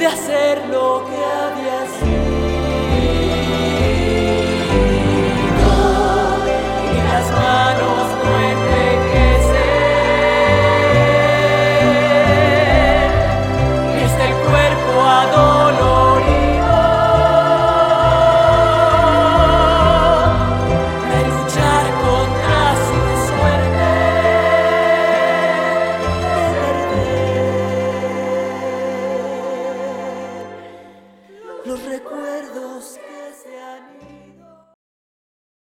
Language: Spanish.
de hacer lo que había sido. los recuerdos que